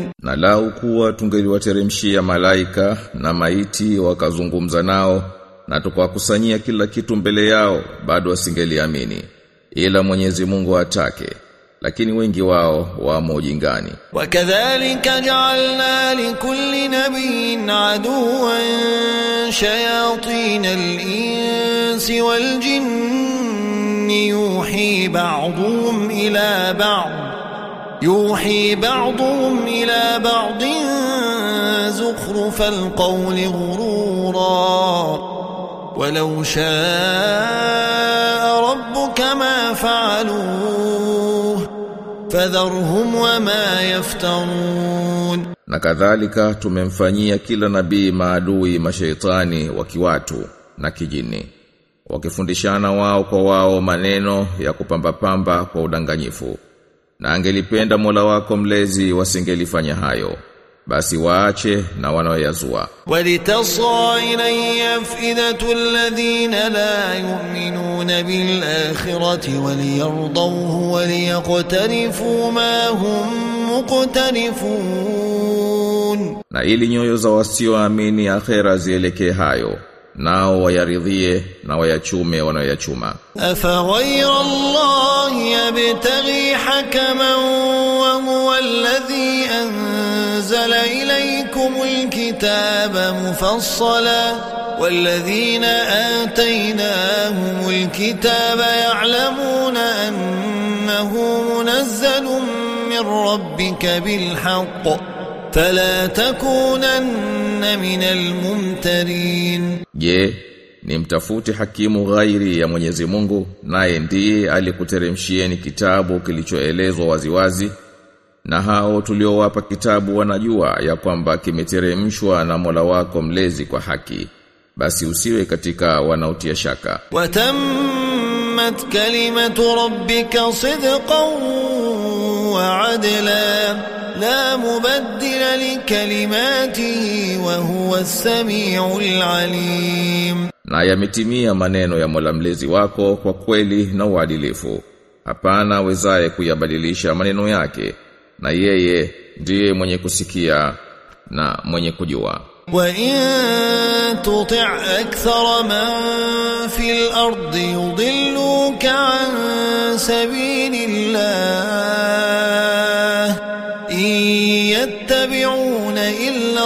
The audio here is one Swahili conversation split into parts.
ya'lamun na lau kuwa tungeliwateremshia malaika na maiti wakazungumza nao na tukawakusanyia kila kitu mbele yao bado wasingeliamini. Ila Mwenyezi Mungu atake lakini wengi wao wamo ujingani wakadhalika ja'alna likulli nabiyyin aduwan shayatin al-insi wal jinni yuhi ba'dhum ila ba'd. يوحي بعضهم إلى بعض زخرف القول غرورا ولو شاء ربك ما فعلوه فذرهم وما يفترون na kadhalika tumemfanyia kila nabii maadui mashaitani wa kiwatu na kijini wakifundishana wao kwa wao maneno ya kupamba-pamba kwa udanganyifu na angelipenda Mola wako mlezi wasingelifanya hayo. Basi waache na wanaoyazua. Walitaswa ilayya afidatu alladhina la yu'minuna bil akhirati waliyardahu waliyaqtarifu ma hum muqtarifun. Na ili nyoyo za wasioamini akhera zielekee hayo nao wayaridhie na wayachume wanayoyachuma أفغير الله يبتغي حكما وهو الذي أنزل إليكم الكتاب مفصلا والذين آتيناهم الكتاب يعلمون أنه منزل من ربك بالحق فلا تكونن من الممترين Je, ni mtafuti hakimu ghairi ya Mwenyezi Mungu naye ndiye alikuteremshieni kitabu kilichoelezwa waziwazi? Na hao tuliowapa kitabu wanajua ya kwamba kimeteremshwa na Mola wako mlezi kwa haki. Basi usiwe katika wanaotia shaka. Watammat kalimatu rabbika sidqan wa adla لا مبدل لكلماته وهو السميع العليم na yametimia maneno ya Mola mlezi wako kwa kweli na uadilifu hapana awezaye kuyabadilisha maneno yake na yeye ndiye mwenye kusikia na mwenye kujua وإن تطع أكثر من في الأرض يضلوك عن سبيل الله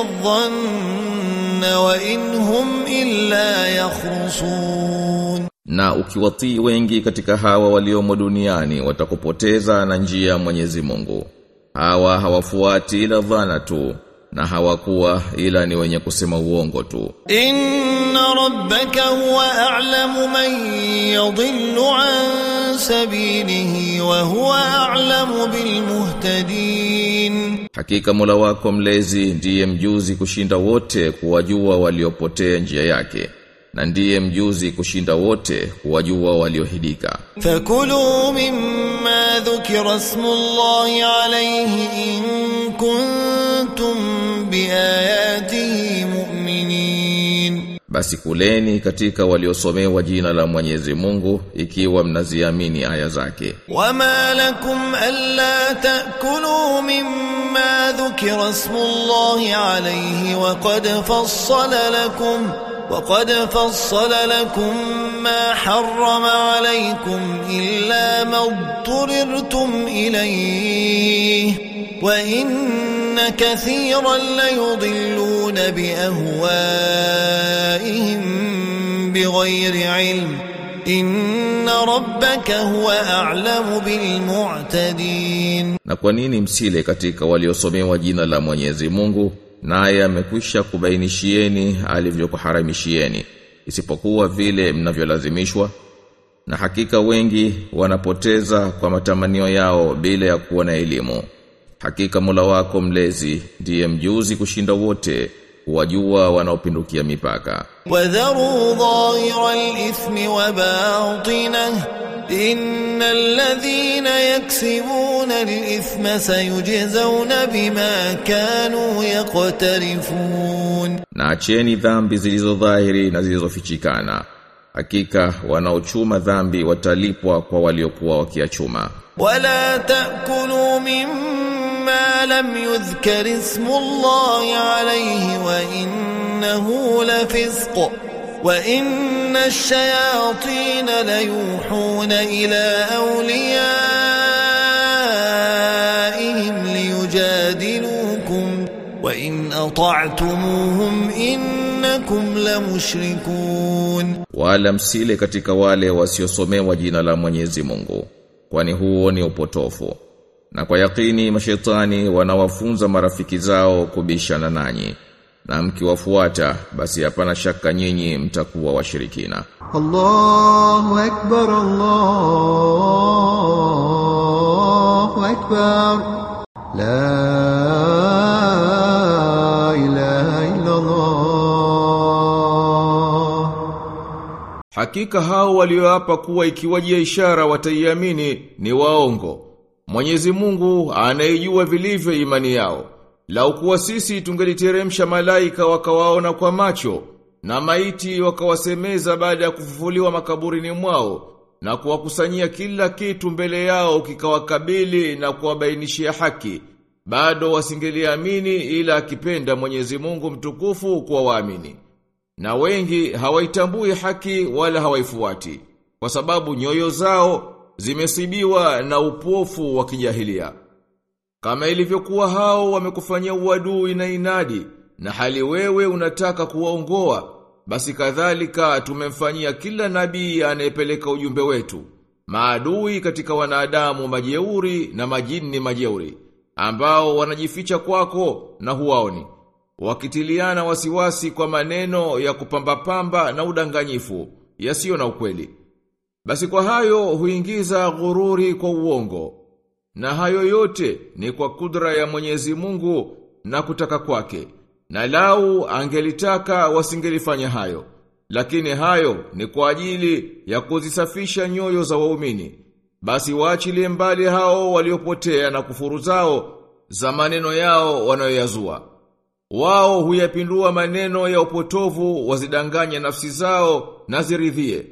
الظن وإن هم إلا يخرصون na ukiwatii wengi katika hawa waliomo duniani watakupoteza na njia ya Mwenyezi Mungu hawa hawafuati ila dhana tu na hawakuwa ila ni wenye kusema uongo tu إن ربك هو أعلم من يضل عن سبيله وهو أعلم بالمهتدين Hakika Mola wako mlezi ndiye mjuzi kushinda wote kuwajua waliopotea njia yake na ndiye mjuzi kushinda wote kuwajua waliohidika. Fakulu mimma dhukira smullahi alayhi in kuntum biayati Basi kuleni katika waliosomewa jina la Mwenyezi Mungu ikiwa mnaziamini aya zake. وما لكم ألا تأكلوا مما ذكر اسم الله عليه وقد فصل لكم وقد فصل لكم ما حرم عليكم إلا ما اضطررتم إليه وإن كثيرا ليضلون بأهوائهم بغير علم إن ربك هو أعلم بالمعتدين Na kwa nini msile katika waliosomewa jina la Mwenyezi Mungu naye amekwisha kubainishieni alivyokuharamishieni isipokuwa vile mnavyolazimishwa na hakika wengi wanapoteza kwa matamanio yao bila ya kuwa na elimu Hakika Mola wako mlezi ndiye mjuzi kushinda wote wajua wanaopindukia mipaka. Wadharu dhaira al-ithmi wa batina, inna alladhina yaksibuna al-ithma sayujzauna bima kanu yaqtarifun, na acheni dhambi zilizo dhahiri na zilizo fichikana. hakika wanaochuma dhambi watalipwa kwa waliokuwa wakiachuma. Wala takulu mimma مما لم يذكر اسم الله عليه وإنه لفسق وإن الشياطين ليوحون إلى أوليائهم ليجادلوكم وإن أطعتموهم إنكم لمشركون wala msile katika wale wasiosomewa jina la Mwenyezi Mungu kwani huo ni upotofu na kwa yakini mashetani wanawafunza marafiki zao kubishana nanyi na mkiwafuata basi hapana shaka nyinyi mtakuwa washirikina. Allahu akbar Allahu akbar la ilaha illa Allah. Hakika hao walioapa kuwa ikiwajia ishara wataiamini ni waongo Mwenyezi Mungu anayejua vilivyo imani yao. Lau kuwa sisi tungeliteremsha malaika wakawaona kwa macho na maiti wakawasemeza baada ya kufufuliwa makaburini mwao na kuwakusanyia kila kitu mbele yao kikawakabili na kuwabainishia haki bado wasingeliamini ila akipenda Mwenyezi Mungu mtukufu kwa waamini. Na wengi hawaitambui haki wala hawaifuati kwa sababu nyoyo zao zimesibiwa na upofu wa kijahilia. Kama ilivyokuwa hao wamekufanyia uadui na inadi na hali wewe unataka kuwaongoa basi kadhalika tumemfanyia kila nabii anayepeleka ujumbe wetu maadui katika wanadamu majeuri na majini majeuri ambao wanajificha kwako na huwaoni wakitiliana wasiwasi kwa maneno ya kupambapamba na udanganyifu yasiyo na ukweli. Basi kwa hayo huingiza ghururi kwa uongo. Na hayo yote ni kwa kudra ya Mwenyezi Mungu na kutaka kwake. Na lau angelitaka wasingelifanya hayo. Lakini hayo ni kwa ajili ya kuzisafisha nyoyo za waumini. Basi waachilie mbali hao waliopotea na kufuru zao za maneno yao wanayoyazua. Wao huyapindua maneno ya upotovu wazidanganya nafsi zao na ziridhie.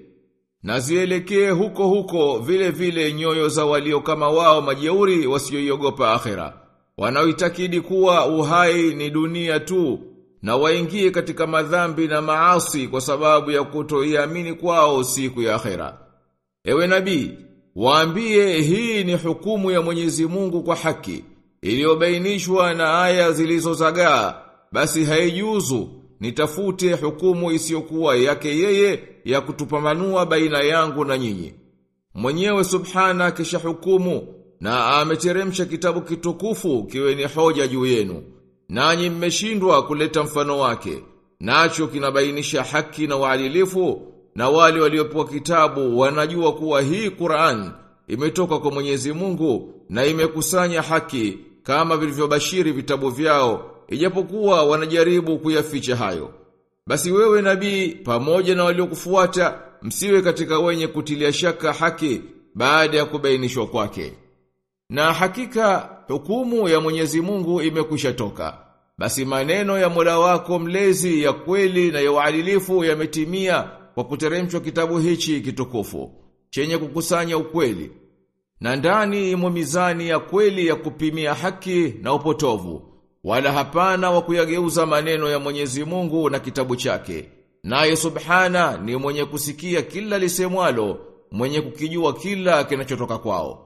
Na zielekee huko huko vile vile nyoyo za walio kama wao majeuri wasioiogopa akhera. Wanaoitakidi kuwa uhai ni dunia tu na waingie katika madhambi na maasi kwa sababu ya kutoiamini kwao siku ya akhera. Ewe nabii, waambie hii ni hukumu ya Mwenyezi Mungu kwa haki iliyobainishwa na aya zilizozagaa basi haijuzu nitafute hukumu isiyokuwa yake yeye ya kutupamanua baina yangu na nyinyi. Mwenyewe subhana kisha hukumu na ameteremsha kitabu kitukufu kiwe ni hoja juu yenu. Nanyi mmeshindwa kuleta mfano wake. Nacho kinabainisha haki na uadilifu na wale waliopewa kitabu wanajua kuwa hii Qur'an imetoka kwa Mwenyezi Mungu na imekusanya haki kama vilivyobashiri vitabu vyao ijapokuwa wanajaribu kuyaficha hayo. Basi wewe nabii pamoja na waliokufuata msiwe katika wenye kutilia shaka haki baada ya kubainishwa kwake. Na hakika hukumu ya Mwenyezi Mungu imekwisha toka. Basi maneno ya Mola wako mlezi ya kweli na ya uadilifu yametimia kwa kuteremshwa kitabu hichi kitukufu chenye kukusanya ukweli. Na ndani imo mizani ya kweli ya kupimia haki na upotovu wala hapana wa kuyageuza maneno ya Mwenyezi Mungu na kitabu chake. Naye subhana ni mwenye kusikia kila lisemwalo, mwenye kukijua kila kinachotoka kwao.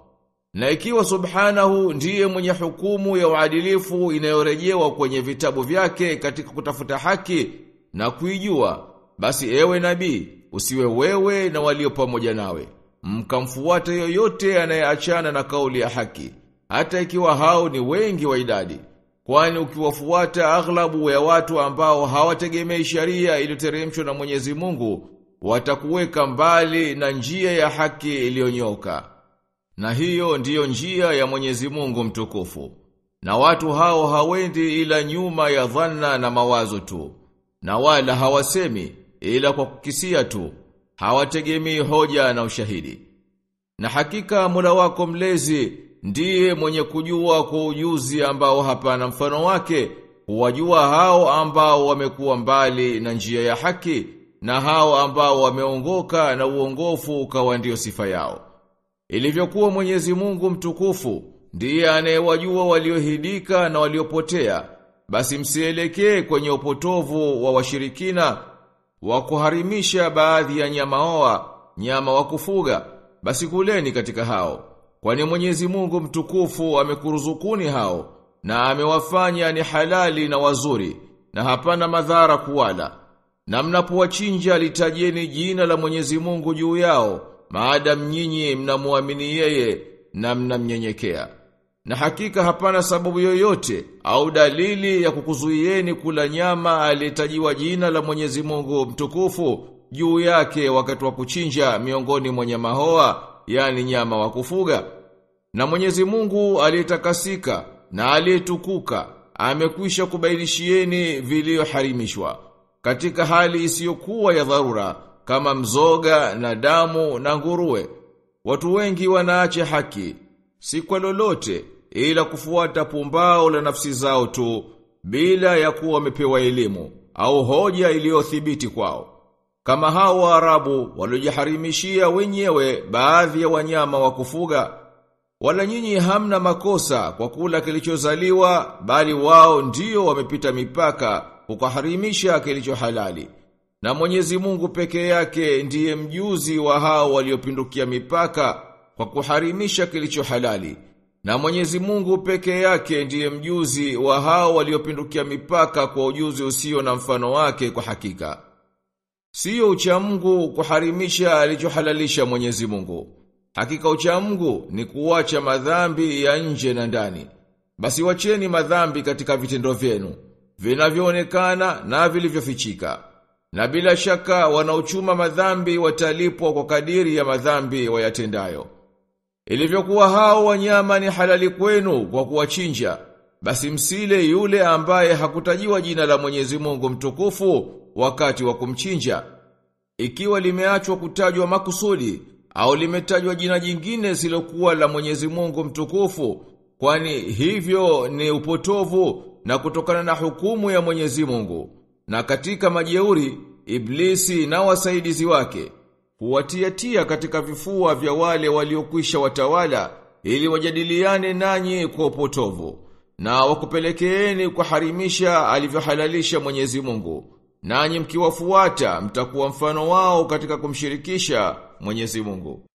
Na ikiwa subhanahu ndiye mwenye hukumu ya uadilifu inayorejewa kwenye vitabu vyake katika kutafuta haki na kuijua, basi ewe nabii, usiwe wewe na walio pamoja nawe. Mkamfuata yoyote anayeachana na kauli ya haki, hata ikiwa hao ni wengi wa idadi. Kwani ukiwafuata aghlabu ya watu ambao hawategemei sharia iliyoteremshwa na Mwenyezi Mungu, watakuweka mbali na njia ya haki iliyonyoka. Na hiyo ndiyo njia ya Mwenyezi Mungu mtukufu. Na watu hao hawendi ila nyuma ya dhanna na mawazo tu. Na wala hawasemi ila kwa kukisia tu. Hawategemei hoja na ushahidi. Na hakika Mola wako mlezi ndiye mwenye kujua kwa ujuzi ambao hapana mfano wake, huwajua hao ambao wamekuwa mbali na njia ya haki na hao ambao wameongoka na uongofu ukawa ndio sifa yao. Ilivyokuwa Mwenyezi Mungu mtukufu ndiye anayewajua waliohidika na waliopotea, basi msielekee kwenye upotovu wa washirikina wa kuharimisha baadhi ya nyama oa, nyama wa kufuga, basi kuleni katika hao. Kwani Mwenyezi Mungu mtukufu amekuruzukuni hao na amewafanya ni halali na wazuri na hapana madhara kuwala. Na mnapowachinja litajeni jina la Mwenyezi Mungu juu yao, maadam nyinyi mnamuamini yeye na mnamnyenyekea. Na hakika hapana sababu yoyote au dalili ya kukuzuieni kula nyama aliyetajiwa jina la Mwenyezi Mungu mtukufu juu yake wakati wa kuchinja miongoni mwa nyama hoa, yani nyama wa kufuga. Na Mwenyezi Mungu aliyetakasika na aliyetukuka amekwisha kubainishieni vilivyoharimishwa katika hali isiyokuwa ya dharura kama mzoga na damu na nguruwe. Watu wengi wanaache haki si kwa lolote ila kufuata pumbao la nafsi zao tu bila ya kuwa wamepewa elimu au hoja iliyothibiti kwao. Kama hao Waarabu waliojiharimishia wenyewe baadhi ya wanyama wa kufuga wala nyinyi hamna makosa kwa kula kilichozaliwa bali wao ndio wamepita mipaka kukaharimisha kilicho halali. Na Mwenyezi Mungu peke yake ndiye mjuzi wa hao waliopindukia mipaka kwa kuharimisha kilicho halali. Na Mwenyezi Mungu peke yake ndiye mjuzi wa hao waliopindukia mipaka kwa ujuzi usio na mfano wake kwa hakika. Sio uchamungu kuharimisha alichohalalisha Mwenyezi Mungu. Hakika ucha Mungu ni kuwacha madhambi ya nje na ndani. Basi wacheni madhambi katika vitendo vyenu, vinavyoonekana na vilivyofichika. Na bila shaka wanaochuma madhambi watalipwa kwa kadiri ya madhambi wayatendayo. Ilivyokuwa hao wanyama ni halali kwenu kwa kuwachinja, basi msile yule ambaye hakutajiwa jina la Mwenyezi Mungu mtukufu wakati wa kumchinja. Ikiwa limeachwa kutajwa makusudi au limetajwa jina jingine silokuwa la Mwenyezi Mungu mtukufu, kwani hivyo ni upotovu na kutokana na hukumu ya Mwenyezi Mungu. Na katika majeuri, Iblisi na wasaidizi wake huwatiatia katika vifua vya wale waliokwisha watawala ili wajadiliane nanyi kwa upotovu na wakupelekeeni kuharimisha alivyohalalisha Mwenyezi Mungu. Nanyi mkiwafuata mtakuwa mfano wao katika kumshirikisha Mwenyezi Mungu.